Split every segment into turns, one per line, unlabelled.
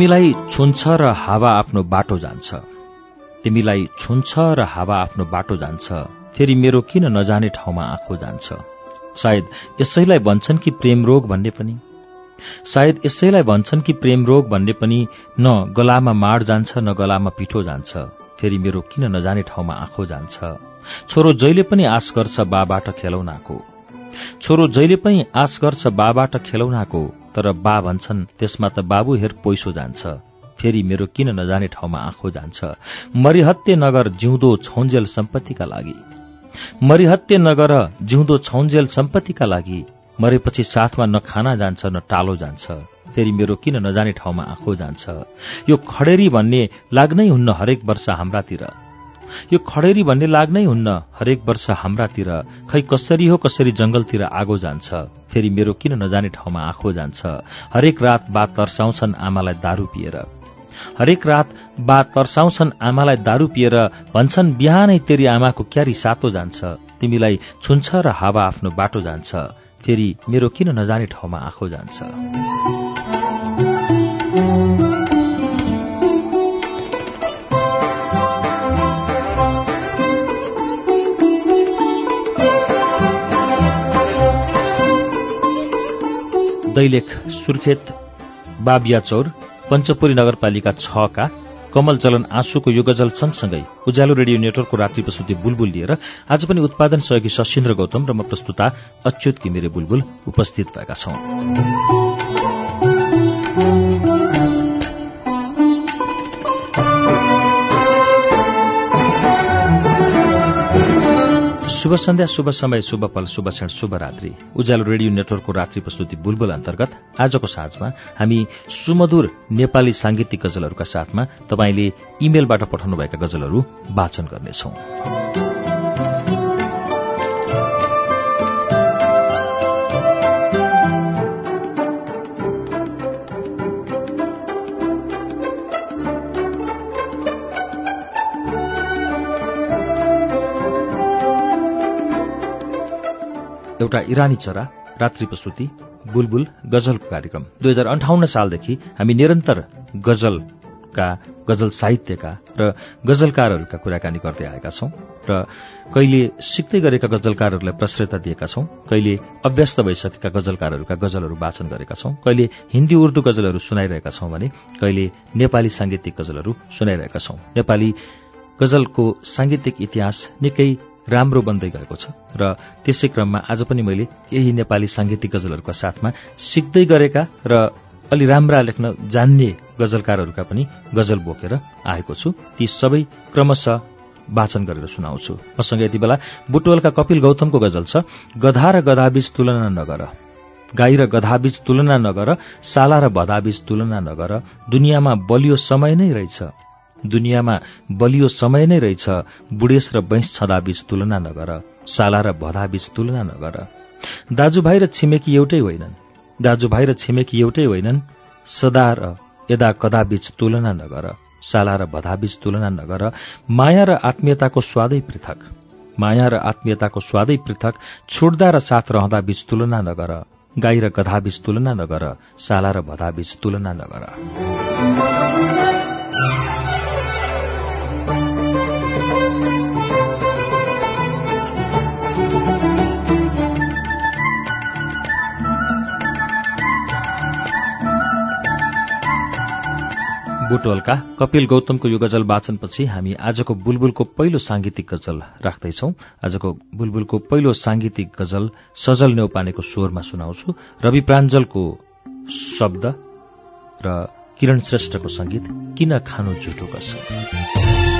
तिमीलाई छुन्छ र हावा आफ्नो बाटो जान्छ। तिमीलाई छुन्छ र हावा आफ्नो बाटो जान्छ। फेरि मेरो किन नजाने ठाउँमा आँखो जान्छ? सायद यसैलाई भन्छन् कि प्रेम रोग भन्ने पनि। सायद यसैलाई भन्छन् कि प्रेम रोग भन्ने पनि न गलामा माड जान्छ न गलामा पिठो जान्छ। फेरि मेरो किन नजाने ठाउँमा आँखो जान्छ? छोरो जहिले पनि आश गर्छ बाबाट खेलौनाको। छोरो जहिले पनि आश गर्छ बाबाट खेलौनाको तर बा भन्छन् त्यसमा त बाबु हेर पैसो जान्छ। फेरि मेरो किन नजाने ठाउँमा आँखो जान्छ? मरिहत्ते नगर जिउँदो छौन्जेल सम्पत्तिका लागि। मरिहत्ते नगर जिउँदो छौन्जेल सम्पत्तिका लागि। मरेपछि साथमा न खाना जान्छ न टालो जान्छ। फेरि मेरो किन नजाने ठाउँमा आँखो जान्छ? यो खडेरी भन्ने लाग्नै हुन्न हरेक वर्ष हाम्रातिर। यो खडेरी भन्ने लाग्नै हुन्न। हरेक वर्ष हाम्रातिर खै कसरी हो कसरी जंगलतिर आगो जान्छ। फेरि मेरो किन नजाने ठाउँमा आँखो जान्छ? हरेक रात बा तर्साउँछन् आमालाई दारू पिएर। हरेक रात बा तर्साउँछन् आमालाई दारू पिएर भन्छन् बिहानै तेरी आमाको क्यारी सातो जान्छ। तिमीलाई छुन्छ र हावा आफ्नो बाटो जान्छ। फेरि मेरो किन नजाने ठाउँमा आँखो जान्छ? दैलेख सुर्खेत बाबिया चौर पञ्चपुरी नगरपालिका छका कमल चलन आँसुको यो गजल सँगसँगै उज्यालो रेडियो नेटवर्कको रात्रि प्रस्तुति बुलबुल लिएर आज पनि उत्पादन सहयोगी सशिन्द्र गौतम र म प्रस्तुता अच्युत घिमिरे बुलबुल उपस्थित भएका छौं। शुभ सन्ध्या शुभ समय शुभ पल शुभ क्षण शुभ रात्रि। उज्यालो रेडियो नेटवर्कको रात्रि प्रस्तुति बुलबुल अन्तर्गत आजको साँझमा हामी सुमधुर नेपाली सांगीतिक गजलहरूका साथमा तपाईँले इमेलबाट पठाउनुभएका गजलहरू वाचन गर्नेछौं। एउटा इरानी चरा रात्रि प्रस्तुति बुलबुल गजलको कार्यक्रम। दुई हजार अन्ठाउन्न सालदेखि हामी निरन्तर गजलका गजल साहित्यका र गजलकारहरूका कुराकानी गर्दै आएका छौं र कहिले सिक्दै गरेका गजलकारहरूलाई प्रश्रयता दिएका छौं कहिले अभ्यस्त भइसकेका गजलकारहरूका गजलहरू वाचन गरेका छौं कहिले हिन्दी उर्दू गजलहरू सुनाइरहेका छौं भने कहिले नेपाली सांगीतिक गजलहरू सुनाइरहेका छौं। नेपाली गजलको सांगीतिक इतिहास निकै राम्रो बन्दै गएको छ र त्यसै क्रममा आज पनि मैले यही नेपाली सांगीतिक गजलहरूका साथमा सिक्दै गरेका र अलि राम्रा लेख्न जान्ने गजलकारहरूका पनि गजल बोकेर आएको छु। ती सबै क्रमशः वाचन गरेर सुनाउँछु। मसँग यति बेला बुटवलका कपिल गौतमको गजल छ गधा र गधाबीज तुलना नगर। गाई र गधाबीज तुलना नगर साला र भदाबीज तुलना नगर। दुनियाँमा बलियो समय नै रहेछ। दुनियाँमा बलियो समय नै रहेछ बुढेस र बैंस छँदाबीच तुलना नगर साला र भदाबीच तुलना नगर। दाजुभाइ र छिमेकी एउटै होइनन्। दाजुभाइ र छिमेकी एउटै होइनन्। सदा र यदा कदाबीच तुलना नगर साला र भदाबीच तुलना नगर माया र आत्मीयताको स्वादै पृथक। माया र आत्मीयताको स्वादै पृथक छुट्दा र साथ रहँदा बीच तुलना नगर गाई र गधाबीच तुलना नगर साला र भदाबीच तुलना नगर। बुटवलका कपिल गौतमको यो गजल वाचनपछि हामी आजको बुलबुलको पहिलो सांगीतिक गजल राख्दैछौ। आजको बुलबुलको पहिलो सांगीतिक गजल सजल नेौपानेको स्वरमा सुनाउँछु। रवि प्राञ्जलको शब्द र किरण श्रेष्ठको संगीत किन खानु झुटो कसम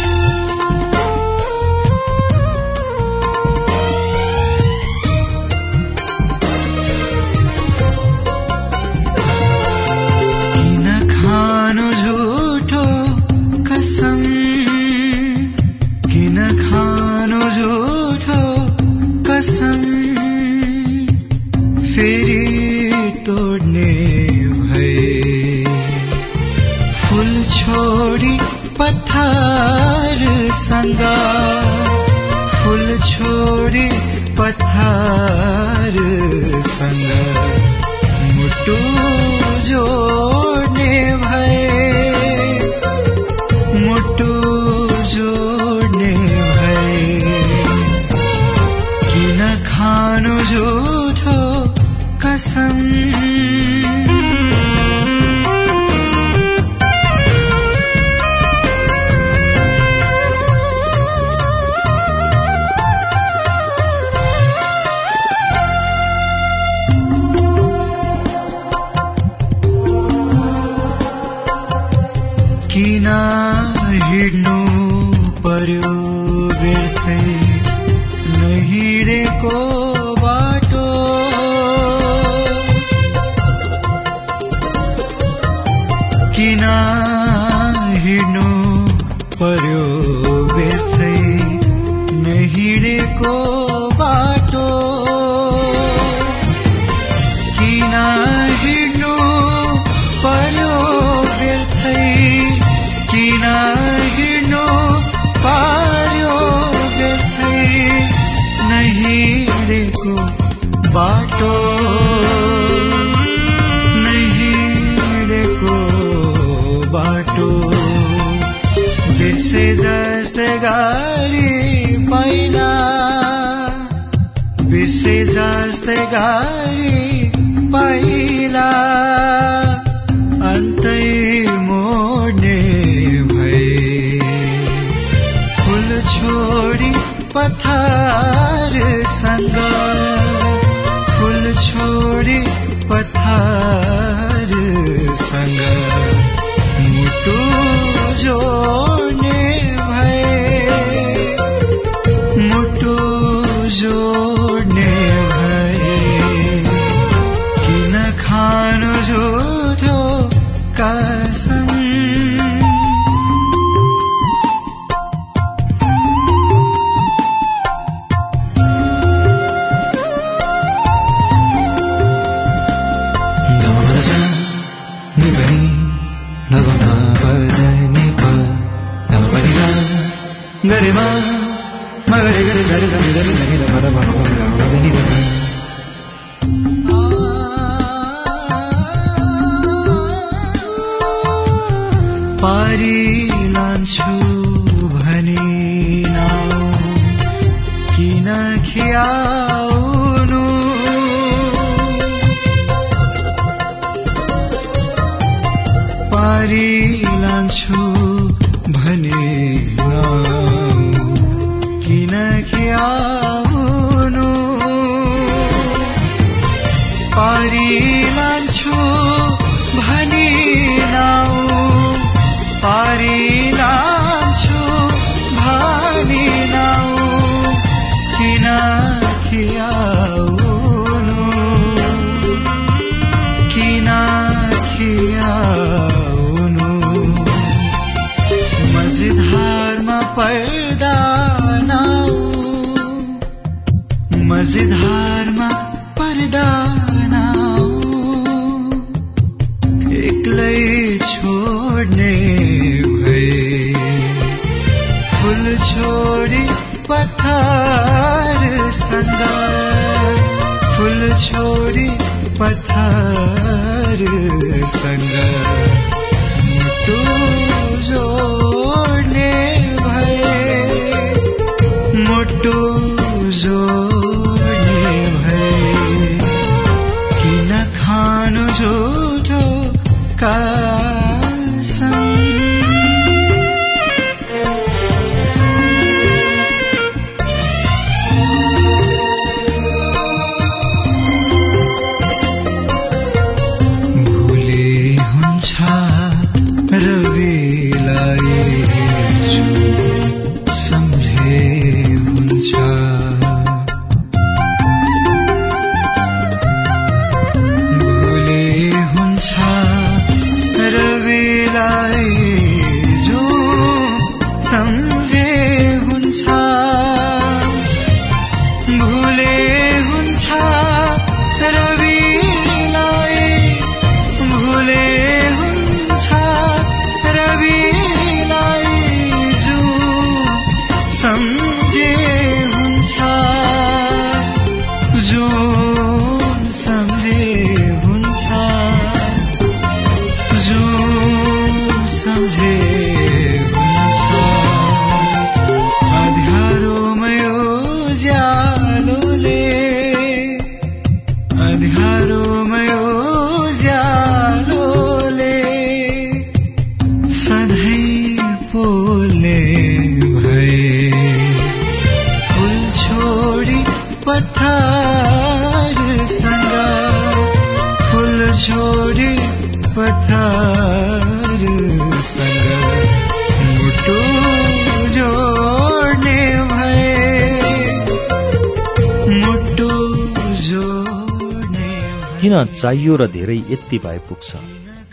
किन
चाहियो र धेरै यति भए पुग्छ?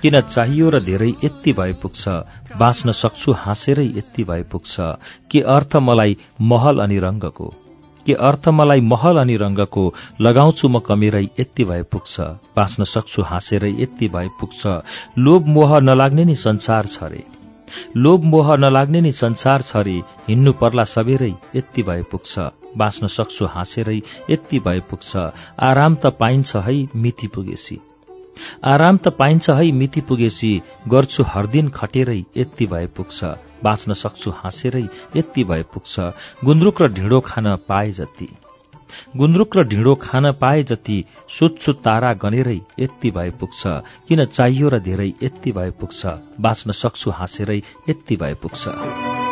किन चाहियो र धेरै यति भए पुग्छ? बाँच्न सक्छु हाँसेरै यति भए पुग्छ। के अर्थ मलाई महल अनि रङ्गको? के अर्थ मलाई महल अनि रङ्गको? लगाउँछु म कमेरै यति भए पुग्छ। बाँच्न सक्छु हाँसेरै यति भए पुग्छ। लोभ मोह नलाग्ने नि संसार छ रे लोभ मोह नलाग्ने नि संसार छ रे। हिँड्नु पर्ला सबेरै यति भए पुग्छ। बाँच्न सक्छु हाँसेरै यति भए पुग्छ। आराम त पाइन्छ है मिति पुगेसी आराम त पाइन्छ है मिति पुगेसी गर्छु हरदिन खटेरै यति भए पुग्छ। बाँच्न सक्छु हाँसेरै यति भए पुग्छ। गुन्द्रुक र ढिँडो खान पाए जति। गुन्द्रुक र ढिँडो खान पाए जति सुत्सु तारा गनेरै यति भए पुग्छ किन चाहियो र धेरै यति भए पुग्छ बाँच्न सक्छु हाँसेरै यति भए पुग्छ।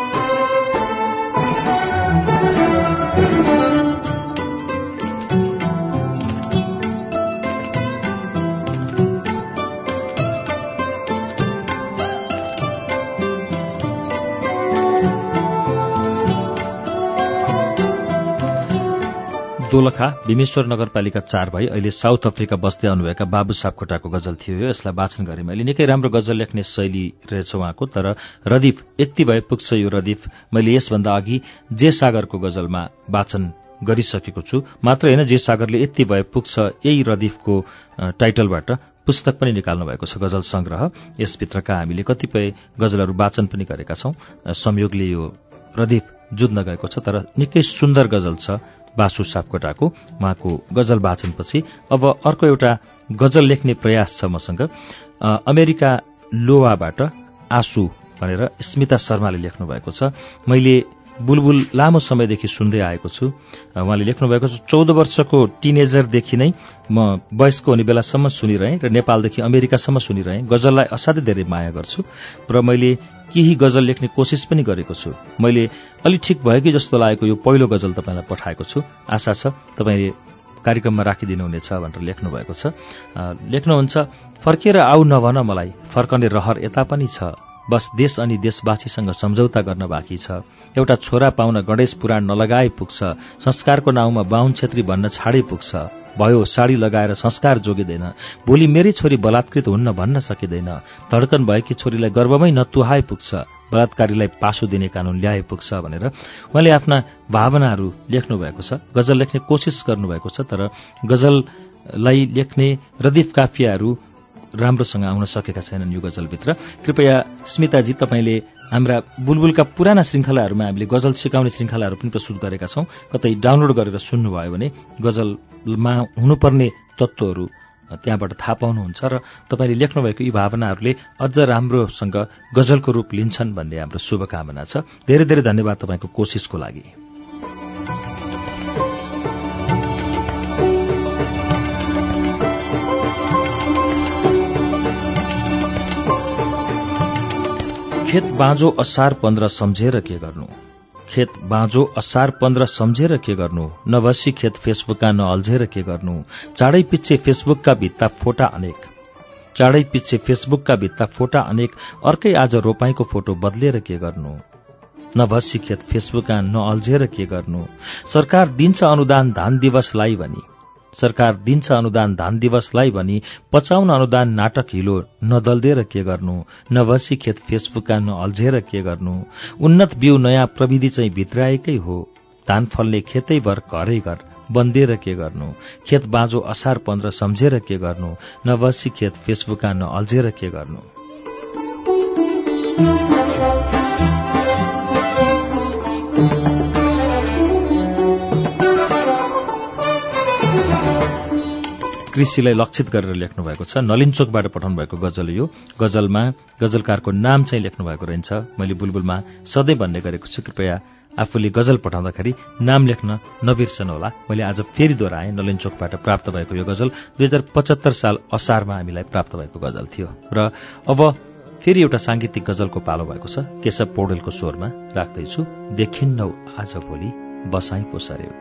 दोलखा भीमेश्वर नगरपालिका चार भाइ अहिले साउथ अफ्रिका बस्दै आउनुभएका बाबु सापकोटाको गजल थियो यो। यसलाई वाचन गरेँ मैले निकै राम्रो गजल लेख्ने शैली रहेछ उहाँको तर रदीफ यति भए पुग्छ यो रदीफ। मैले यसभन्दा अघि जे सागरको गजलमा वाचन गरिसकेको छु। मात्र होइन जे सागरले यति भए पुग्छ यही रदीफको टाइटलबाट पुस्तक पनि निकाल्नु भएको छ गजल संग्रह। यसभित्रका हामीले कतिपय गजलहरू वाचन पनि गरेका छौं। संयोगले यो रदीफ जुझ्न गएको छ तर निकै सुन्दर गजल छ। बासु सापकोटाको उहाँको गजल वाचनपछि अब अर्को एउटा गजल लेख्ने प्रयास छ मसँग। अमेरिका लोवाबाट आँसु भनेर स्मिता शर्माले लेख्नु भएको छ। मैले बुलबुल लामो समयदेखि सुन्दै आएको छु। उहाँले लेख्नुभएको छ चौध वर्षको टिनेजरदेखि नै म वयस्क हुने बेलासम्म सुनिरहेँ र नेपालदेखि अमेरिकासम्म सुनिरहेँ। गजललाई असाध्यै धेरै माया गर्छु। र मैले केही गजल लेख्ने कोसिस पनि गरेको छु। मैले अलि ठिक भयो कि जस्तो लागेको यो पहिलो गजल तपाईँलाई पठाएको छु। आशा छ तपाईँले कार्यक्रममा राखिदिनुहुनेछ भनेर लेख्नु भएको छ लेख्नुहुन्छ फर्केर आऊ नभन मलाई फर्कने रहर यता पनि छ। बस देश अनि देशवासीसँग सम्झौता गर्न बाँकी छ। एउटा छोरा पाउन गणेश पुराण नलगाए पुग्छ। संस्कारको नाउँमा बाहुन छेत्री भन्न छाडे पुग्छ। भयो साडी लगाएर संस्कार जोगिँदैन। भोलि मेरै छोरी बलात्कृत हुन्न भन्न सकिँदैन। धड्कन भएकी छोरीलाई गर्वमै नतुहाए पुग्छ। बलात्कारीलाई पासो दिने कानून ल्याए पुग्छ भनेर उहाँले आफ्ना भावनाहरू लेख्नु भएको छ। गजल लेख्ने कोसिस गर्नुभएको छ तर गजललाई लेख्ने रदीफ काफियाहरू राम्रोसँग आउन सकेका छैनन् यो गजलभित्र कृपया स्मिताजी तपाईँले हाम्रा बुलबुलका पुराना श्रृङ्खलाहरूमा हामीले गजल सिकाउने श्रृङ्खलाहरू पनि प्रस्तुत गरेका छौं। कतै डाउनलोड गरेर सुन्नुभयो भने गजलमा हुनुपर्ने तत्त्वहरू त्यहाँबाट थाहा पाउनुहुन्छ र तपाईँले लेख्नुभएको यी भावनाहरूले अझ राम्रोसँग गजलको रूप लिन्छन् भन्ने हाम्रो शुभकामना छ। धेरै धेरै धन्यवाद तपाईँको कोसिसको लागि। खेत बाँझो असार पन्ध्र सम्झेर के गर्नु? खेत बाँझो असार पन्ध्र सम्झेर के गर्नु? नभसी खेत फेसबुकका नअल्झेर के गर्नु? चाँडै पिच्छे फेसबुकका भित्ता फोटा अनेक। चाँडै पिच्छे फेसबुकका भित्ता फोटा अनेक। अर्कै आज रोपाईको फोटो बदलेर के गर्नु? नभसी खेत फेसबुकका नअल्झेर के गर्नु? सरकार दिन्छ अनुदान धान दिवसलाई भनी सरकार दिन्छ अनुदान धान दिवसलाई भनी पचाउन अनुदान नाटक हिलो नदल्देर के गर्नु? नभसी खेत फेसबुकका नअल्झेर के गर्नु? उन्नत बिउ नयाँ प्रविधि चाहिँ भित्राएकै हो। धान फल्ने खेतैभर घरै घर बन्देर के गर्नु? खेत बाँझो असार पन्ध्र सम्झेर के गर्नु? नभसी खेत फेसबुकका नअल्झेर के गर्नु? कृषिलाई लक्षित गरेर लेख्नु भएको छ। नलिनचोकबाट पठाउनु भएको गजल यो। गजलमा गजलकारको नाम चाहिँ लेख्नु भएको रहन्छ। मैले बुलबुलमा सधैँ भन्ने गरेको छु कृपया आफूले गजल पठाउँदाखेरि नाम लेख्न नबिर्सनुहोला मैले आज फेरि दोहोऱ्याएँ। नलिनचोकबाट प्राप्त भएको यो गजल दुई हजार पचहत्तर साल असारमा हामीलाई प्राप्त भएको गजल थियो। र अब फेरि एउटा साङ्गीतिक गजलको पालो भएको छ। केशव पौडेलको स्वरमा राख्दैछु। देखिन्नौ आज भोलि बसाई पोसर्यो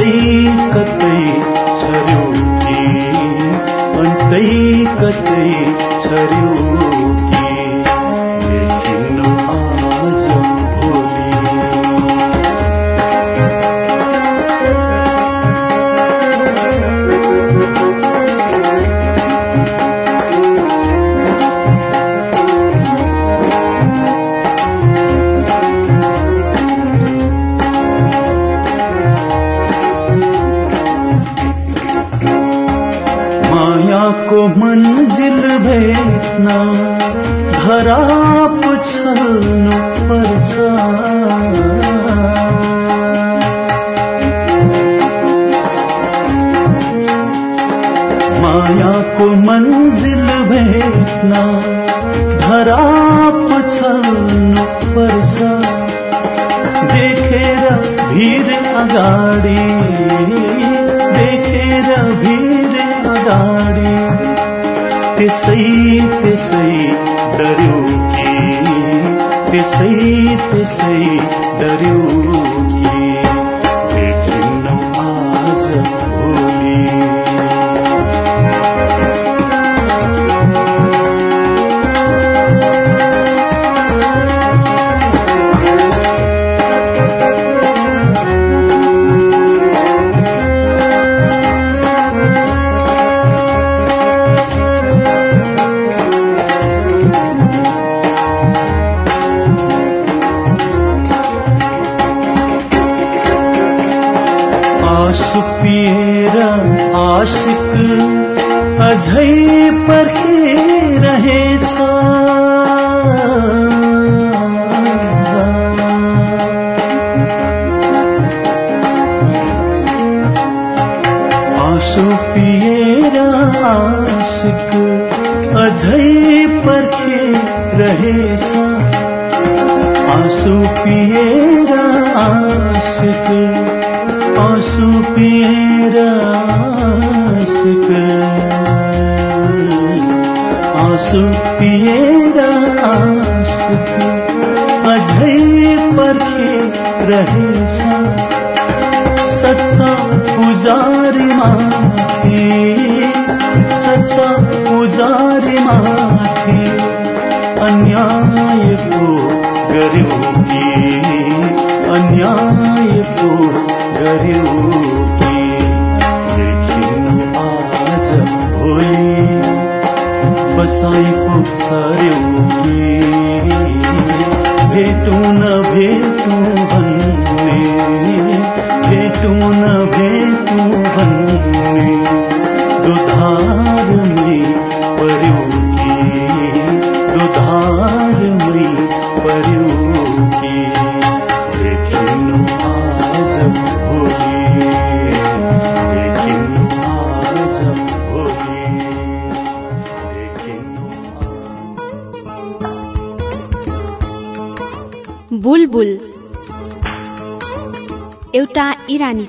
अन्तै कतै छर्यो कि? अन्तै कतै छर्यो पुजारी सच्चा पुजारी माथि अन्याय पो कि अन्याय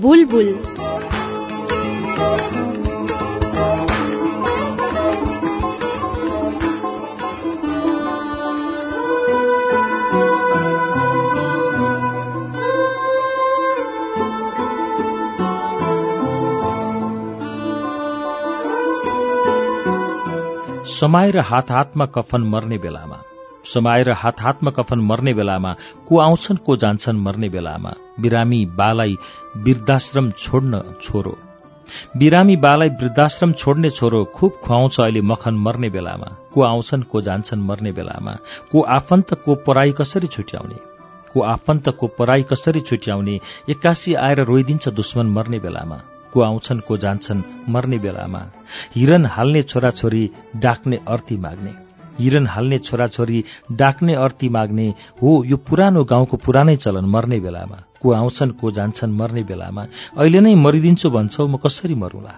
बुलबुल
समाएर हात हातमा कफन मर्ने बेलामा समाएर हात हातमा कफन मर्ने बेलामा को आउँछन् को जान्छन् मर्ने बेलामा बिरामी बालाई वृद्धाश्रम छोड्न छोरो। बिरामी बालाई वृद्धाश्रम छोड्ने छोरो खुब खुवाउँछ अहिले मखन मर्ने बेलामा को आउँछन् को जान्छन् मर्ने बेलामा। को आफन्त को पराई कसरी छुट्याउने? को आफन्त को पराई कसरी छुट्याउने? एक्कासी आएर रोइदिन्छ दुश्मन मर्ने बेलामा। को आउँछन् को जान्छन् मर्ने बेलामा। हिरन हाल्ने छोराछोरी डाक्ने अर्थी माग्ने। हिरन हाल्ने छोराछोरी डाक्ने अर्थी माग्ने हो यो पुरानो गाउँको पुरानै चलन मर्ने बेलामा। को आउँछन् को जान्छन् मर्ने बेलामा। अहिले नै मरिदिन्छु भन्छौ म कसरी मरौँला?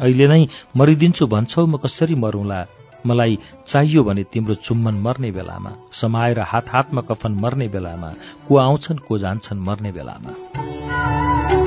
अहिले नै मरिदिन्छु भन्छौ म कसरी मरौँला? मलाई चाहियो भने तिम्रो चुम्बन मर्ने बेलामा समाएर हात हातमा कफन मर्ने बेलामा को आउँछन् को जान्छन् मर्ने बेलामा।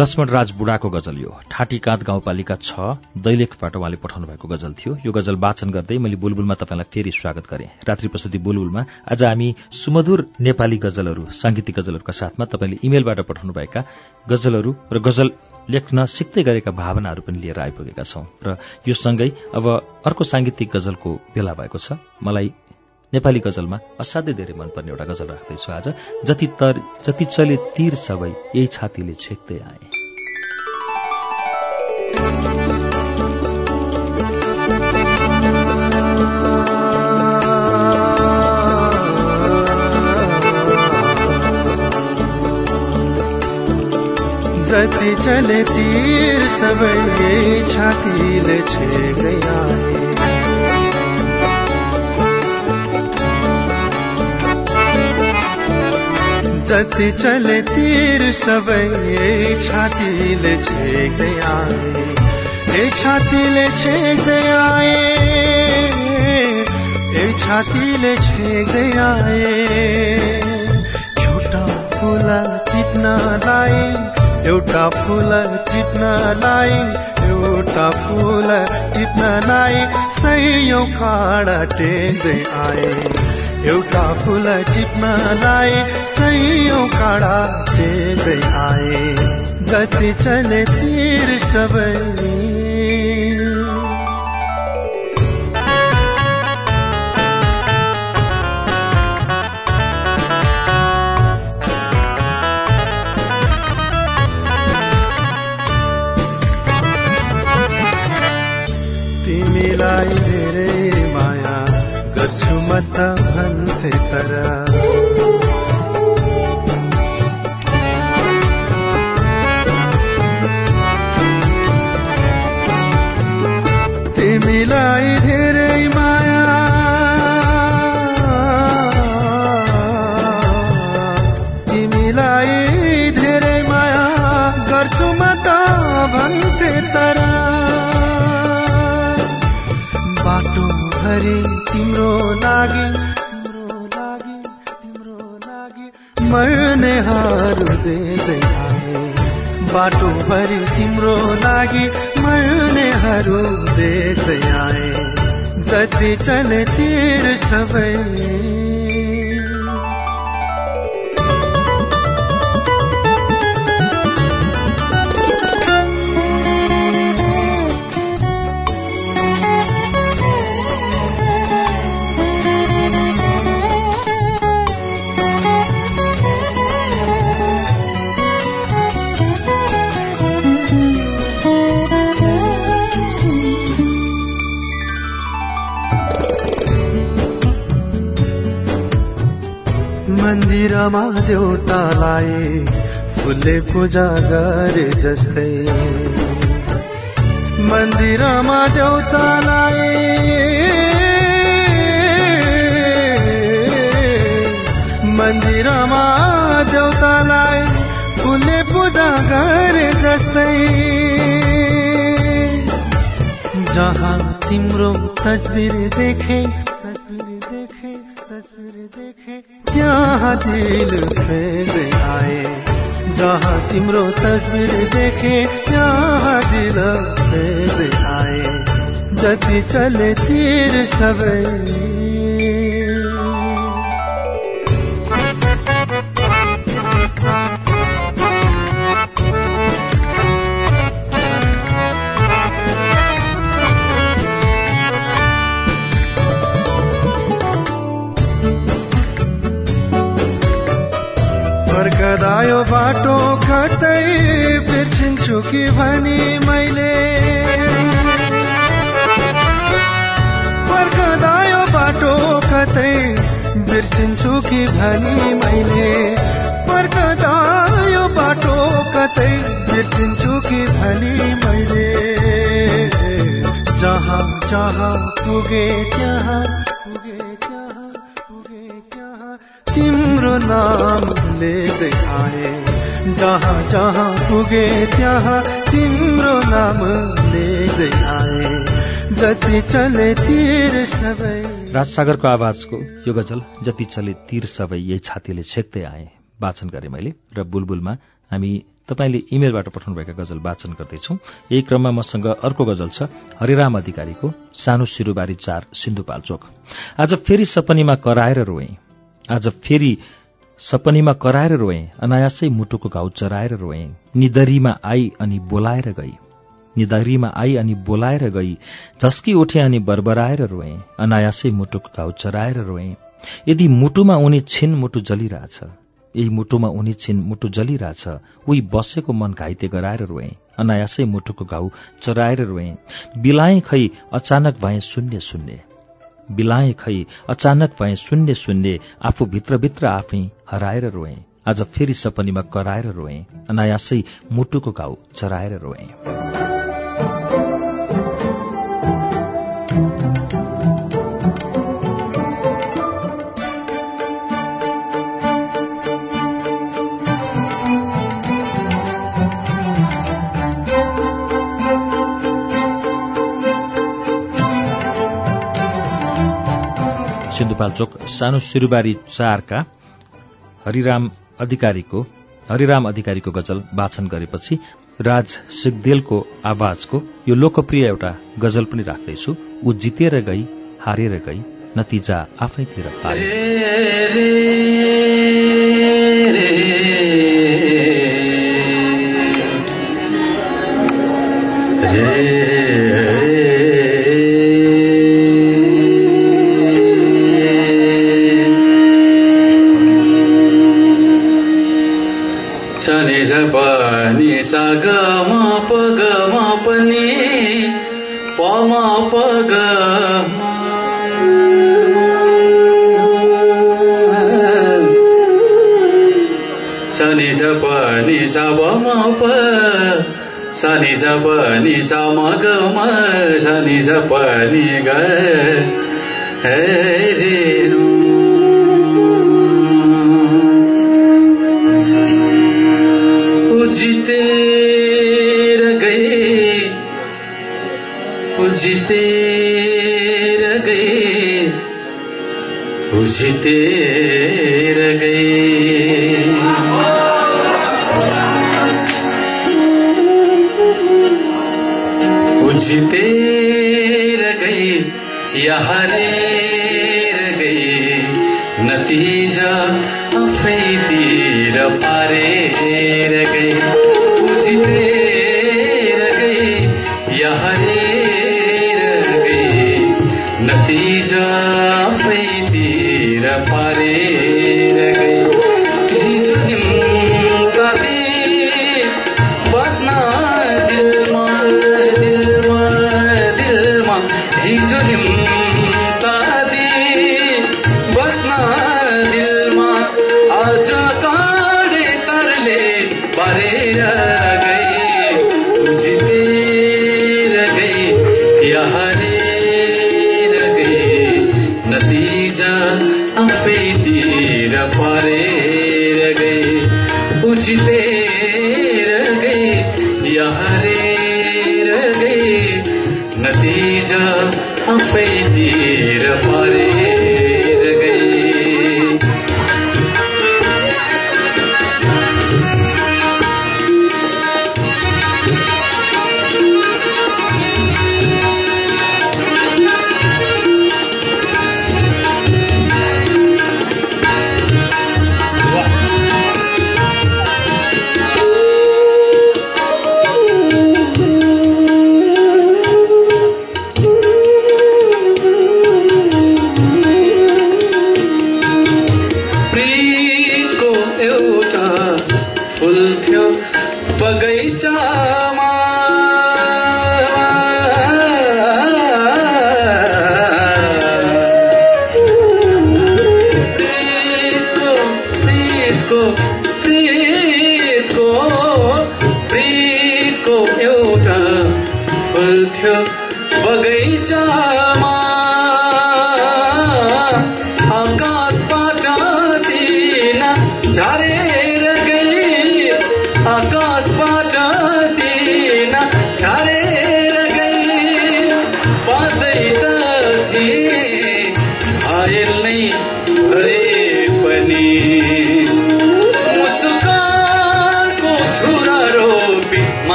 लक्ष्मण राज बुढाको गजल यो। ठाटीकाँत गाउँपालिका छ दैलेखबाट उहाँले पठाउनु भएको गजल थियो। यो गजल वाचन गर्दै मैले बुलबुलमा तपाईँलाई फेरि स्वागत गरेँ। रात्रि प्रस्तुति बुलबुलमा आज हामी सुमधुर नेपाली गजलहरू साङ्गीतिक गजलहरूका साथमा तपाईँले इमेलबाट पठाउनुभएका गजलहरू र गजल लेख्न सिक्दै गरेका भावनाहरू पनि लिएर आइपुगेका छौं। र यो सँगै अब अर्को साङ्गीतिक गजलको बेला भएको छ। मलाई नेपाली गजलमा असाध्यै धेरै मनपर्ने एउटा गजल राख्दैछु आज। जति तर जति चले तीर सबै यही छातीले छेक्दै आए।
जति चले तीर सबै यही छातीले छेक्दै आए। जति चले तीर सबै छातीले छेक्दै आए। यही छातीले छेक्दै आए। यही छातीले छेक्दै आए। एउटा फुल टिप्नलाई एउटा फुल टिप्नलाई एउटा फुल टिप्नलाई सयौँ खाडा टेक्दै आए। एउटा फुल टिप्नलाई सयौँ काँडा टेक्दै आए। जति चले तीर सबै धेरै बाटोभरि तिम्रो लागि मर्नेहरू देख्दै आए। जति चले तिर सबै मन्दिरमा देउतालाई फुलले पूजा गरे जस्तै। मन्दिरमा देउतालाई मन्दिरमा देउतालाई फुलले पूजा गरे जस्तै। जहाँ तिम्रो तस्बिर देखे त्यहाँ दिल फेर आए, जहाँ तिम्रो तस्वीर देखे त्यहाँ दिल फेर आए। जति चले तिर सबै बाटो कतै बिर्सिन्छु कि भनी मैले? फर्कदा बाटो कतै बिर्सिन्छु कि भनी मैले? फर्कदा बाटो कतै बिर्सिन्छु कि भनी मैले? जहाँ जहाँ पुगे त्यहाँ पुगे तिम्रो नाम आए जहाँ जहाँ पुगे त्यहाँ तिम्रो नाम लेख्दै आए जति चले तिर सबै।
राजसागरको आवाजको यो गजल जति चले तीर सबै यही छातीले छेक्दै आए। वाचन गरे मैले र बुलबुलमा हामी तपाईँले इमेलबाट पठाउनुभएका गजल वाचन गर्दैछौ। यही क्रममा मसँग अर्को गजल छ हरिराम अधिकारीको सानो सिरुबारी चार सिन्धुपाल्चोक आज फेरि सपनीमा कराएर रोएँ। आज फेरि सपनीमा कराएर रोएँ अनायासै मुटुको घाउ चराएर रोएँ। निदरीमा आई अनि बोलाएर गई। निदरीमा आई अनि बोलाएर गई झस्की उठे अनि बरबराएर रोएँ अनायासै मुटुको घाउ चराएर रोएँ। यदि मुटुमा उनी छिन मुटु जलिरहेछ यही मुटुमा उनी छिन मुटु जलिरहेछ उही बसेको मन घाइते गराएर रोएँ अनायासै मुटुको घाउ चराएर रोएँ। बिलाएँ खै अचानक भए शून्य शून्य। बिलाएँ खै अचानक भए शून्य शून्य आफू भित्रभित्र आफै हराएर रोएँ। आज फेरि सपनीमा कराएर रोएँ। अनायासै मुटुको घाउ चराएर रोएँ। सिन्धुपाल्चोक सानो सिरुबारी चारका हरिराम अधिकारीको हरिराम अधिकारीको गजल वाचन गरेपछि राज सिगदेलको आवाजको यो लोकप्रिय एउटा गजल पनि राख्दैछु। ऊ जितेर गई हारेर गई नतिजा आफैतिर पारे
झप नि सा ब म प शनि झप नि सा म ग म शनि झप नि ग हे रे रू जितेर गए जितेर गए जितेर गए पे गई यहाँ रह गई। नतीजा अफीदी रफारे रह गई। जीते रह गई यहाँ रह गई। नतीजा अफीदी रफारे जन्म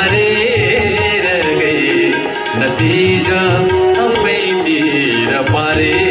या हरेर गए नतिजा आफैतिर पारेर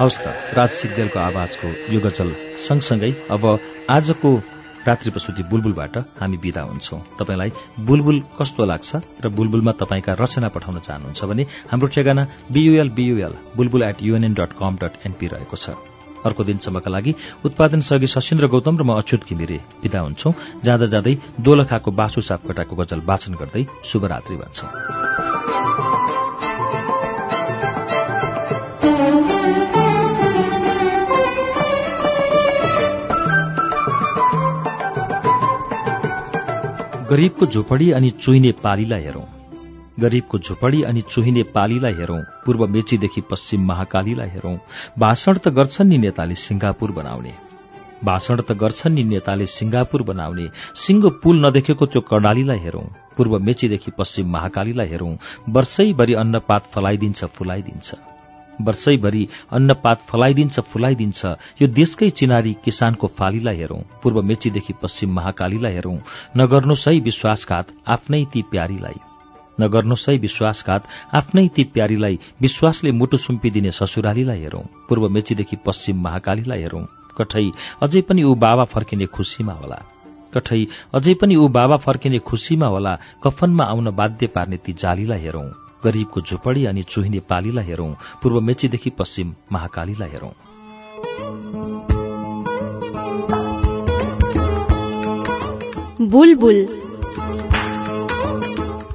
हवस् त राज सिग्देलको आवाजको यो गजल सँगसँगै अब आजको रात्रि प्रसुति बुलबुलबाट हामी विदा हुन्छौं। तपाईँलाई बुलबुल कस्तो लाग्छ र बुलबुलमा तपाईँका रचना पठाउन चाहनुहुन्छ भने हाम्रो ठेगाना BUL BUL Bulbul at UNN dot com dot NP रहेको छ। अर्को दिनसम्मका लागि उत्पादन सहयोगी सशिन्द्र गौतम र म अच्युत घिमिरे विदा हुन्छौं। जाँदा जाँदै दोलखाको बासु सापकोटाको गजल वाचन गर्दै शुभरात्रि भन्छौं। गरीबको झोपडी अनि चुइने पालीलाई हेरौं। गरीबको झुपडी अनि चुहिने पालीलाई हेरौं पूर्व मेचीदेखि पश्चिम महाकालीलाई हेरौं। भाषण त गर्छन् नि नेताले सिंगापुर बनाउने। भाषण त गर्छन् नि नेताले सिंगापुर बनाउने। सिंगो पुल नदेखेको त्यो कर्णालीलाई हेरौं। पूर्व मेचीदेखि पश्चिम महाकालीलाई हेरौं। वर्षैभरि अन्नपात फलाइदिन्छ फुलाइदिन्छ। वर्षैभरि अन्नपात फलाइदिन्छ फुलाइदिन्छ। यो देशकै चिनारी किसानको फालीलाई हेरौं। पूर्व मेचीदेखि पश्चिम महाकालीलाई हेरौं। नगर्नुहोस् है विश्वासघात आफ्नै ती प्यारीलाई। नगर्नुहोस् है विश्वासघात आफ्नै ती प्यारीलाई विश्वासले मुटु सुम्पिदिने ससुरालीलाई हेरौं। पूर्व मेचीदेखि पश्चिम महाकालीलाई हेरौं। कठै अझै पनि ऊ बाबा फर्किने खुसीमा होला। कठै अझै पनि ऊ बाबा फर्किने खुसीमा होला कफनमा आउन बाध्य पार्ने ती जालीलाई हेरौं। गरीबको झुपडी अनि चुहिने पालीलाई हेरौं। पूर्व मेचीदेखि पश्चिम महाकालीलाई हेरौं।
बुलबुल